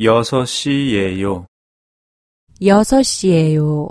여섯 시예요. 여섯 시예요.